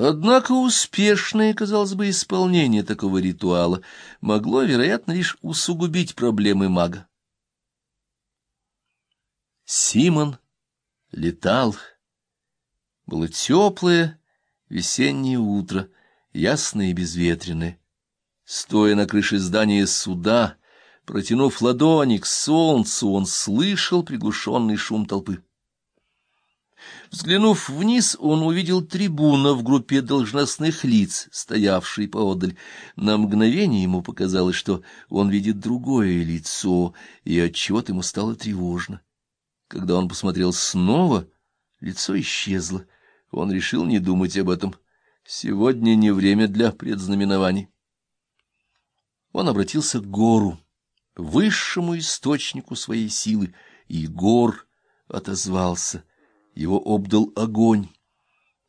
Однако успешное, казалось бы, исполнение такого ритуала могло, вероятно, лишь усугубить проблемы мага. Симон летал. Было теплое весеннее утро, ясное и безветренное. Стоя на крыше здания суда, протянув ладони к солнцу, он слышал приглушенный шум толпы. Взглянув вниз, он увидел трибуна в группе должностных лиц, стоявшей поодаль. На мгновение ему показалось, что он видит другое лицо, и отчего-то ему стало тревожно. Когда он посмотрел снова, лицо исчезло. Он решил не думать об этом. Сегодня не время для предзнаменований. Он обратился к гору, высшему источнику своей силы, и гор отозвался — его обдал огонь.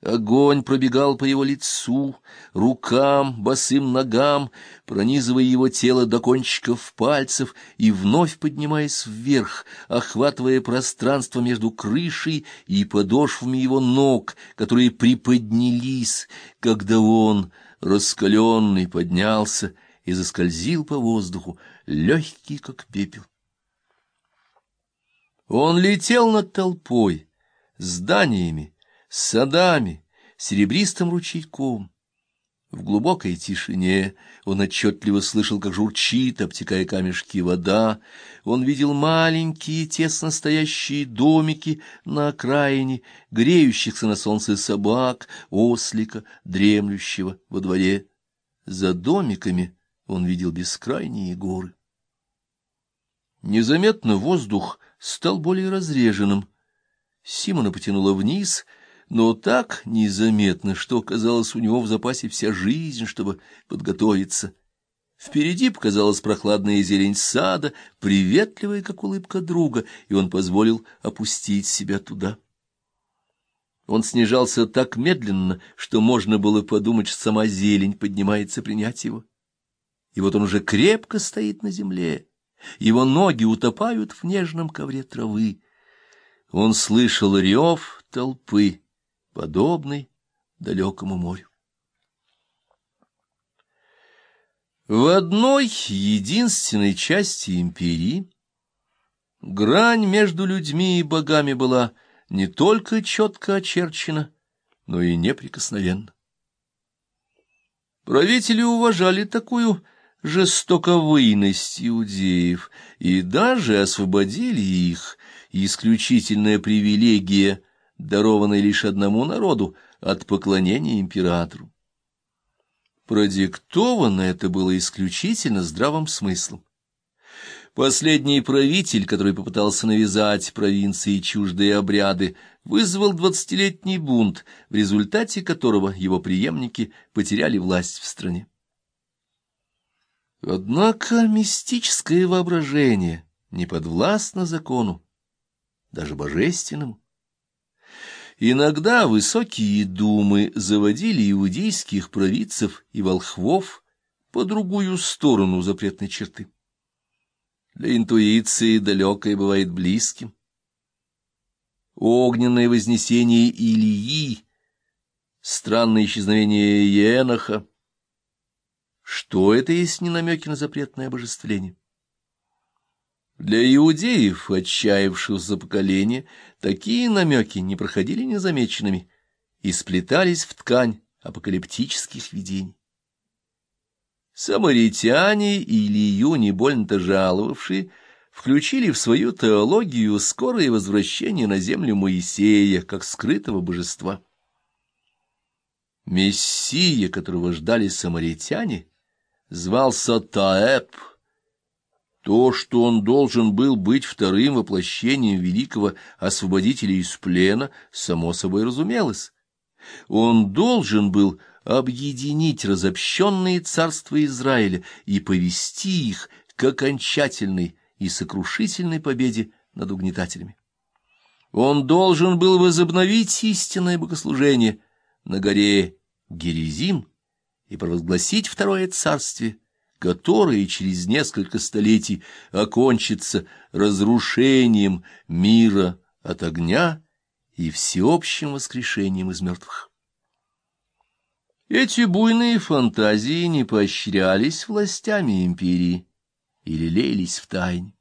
Огонь пробегал по его лицу, рукам, босым ногам, пронизывая его тело до кончиков пальцев и вновь поднимаясь вверх, охватывая пространство между крышей и подошвами его ног, которые приподнялись, когда он, раскаленный, поднялся и заскользил по воздуху, легкий, как пепел. Он летел над толпой, зданиями, садами, серебристым ручейком. В глубокой тишине он отчетливо слышал, как журчит, обтекая камешки вода. Он видел маленькие, тесно стоящие домики на окраине, греющихся на солнце собак, ослика, дремлющего во дворе. За домиками он видел бескрайние горы. Незаметно воздух стал более разреженным, Симона потянула вниз, но так незаметно, что, казалось, у него в запасе вся жизнь, чтобы подготовиться. Впереди показалась прохладная зелень сада, приветливая, как улыбка друга, и он позволил опустить себя туда. Он снижался так медленно, что можно было подумать, что сама зелень поднимается принять его. И вот он уже крепко стоит на земле, его ноги утопают в нежном ковре травы, он слышал рев толпы, подобный далекому морю. В одной единственной части империи грань между людьми и богами была не только четко очерчена, но и неприкосновенна. Правители уважали такую жестоковыйность иудеев и даже освободили их исключительная привилегия, дарованная лишь одному народу, от поклонения императору. Продиктовано это было исключительно здравым смыслом. Последний правитель, который попытался навязать провинции чуждые обряды, вызвал двадцатилетний бунт, в результате которого его преемники потеряли власть в стране. Однако мистическое воображение не подвластно закону даже божественному. Иногда высокие думы заводили иудейских провидцев и волхвов по другую сторону запретной черты. Для интуиции далекое бывает близким. Огненное вознесение Илии, странное исчезновение Еноха. Что это есть не намеки на запретное обожествление? Для иудеев, отчаявшихся за поколение, такие намеки не проходили незамеченными и сплетались в ткань апокалиптических видений. Самаритяне или Илью, не больно-то жаловавшие, включили в свою теологию скорое возвращение на землю Моисея, как скрытого божества. Мессия, которого ждали самаритяне, звался Таэб — то, что он должен был быть вторым воплощением великого освободителя из плена, само собой разумелось. Он должен был объединить разобщенные царства Израиля и повести их к окончательной и сокрушительной победе над угнетателями. Он должен был возобновить истинное богослужение на горе Герезим и провозгласить второе царствие, которое через несколько столетий окончится разрушением мира от огня и всеобщим воскрешением из мертвых. Эти буйные фантазии не поощрялись властями империи или лелись в тайне.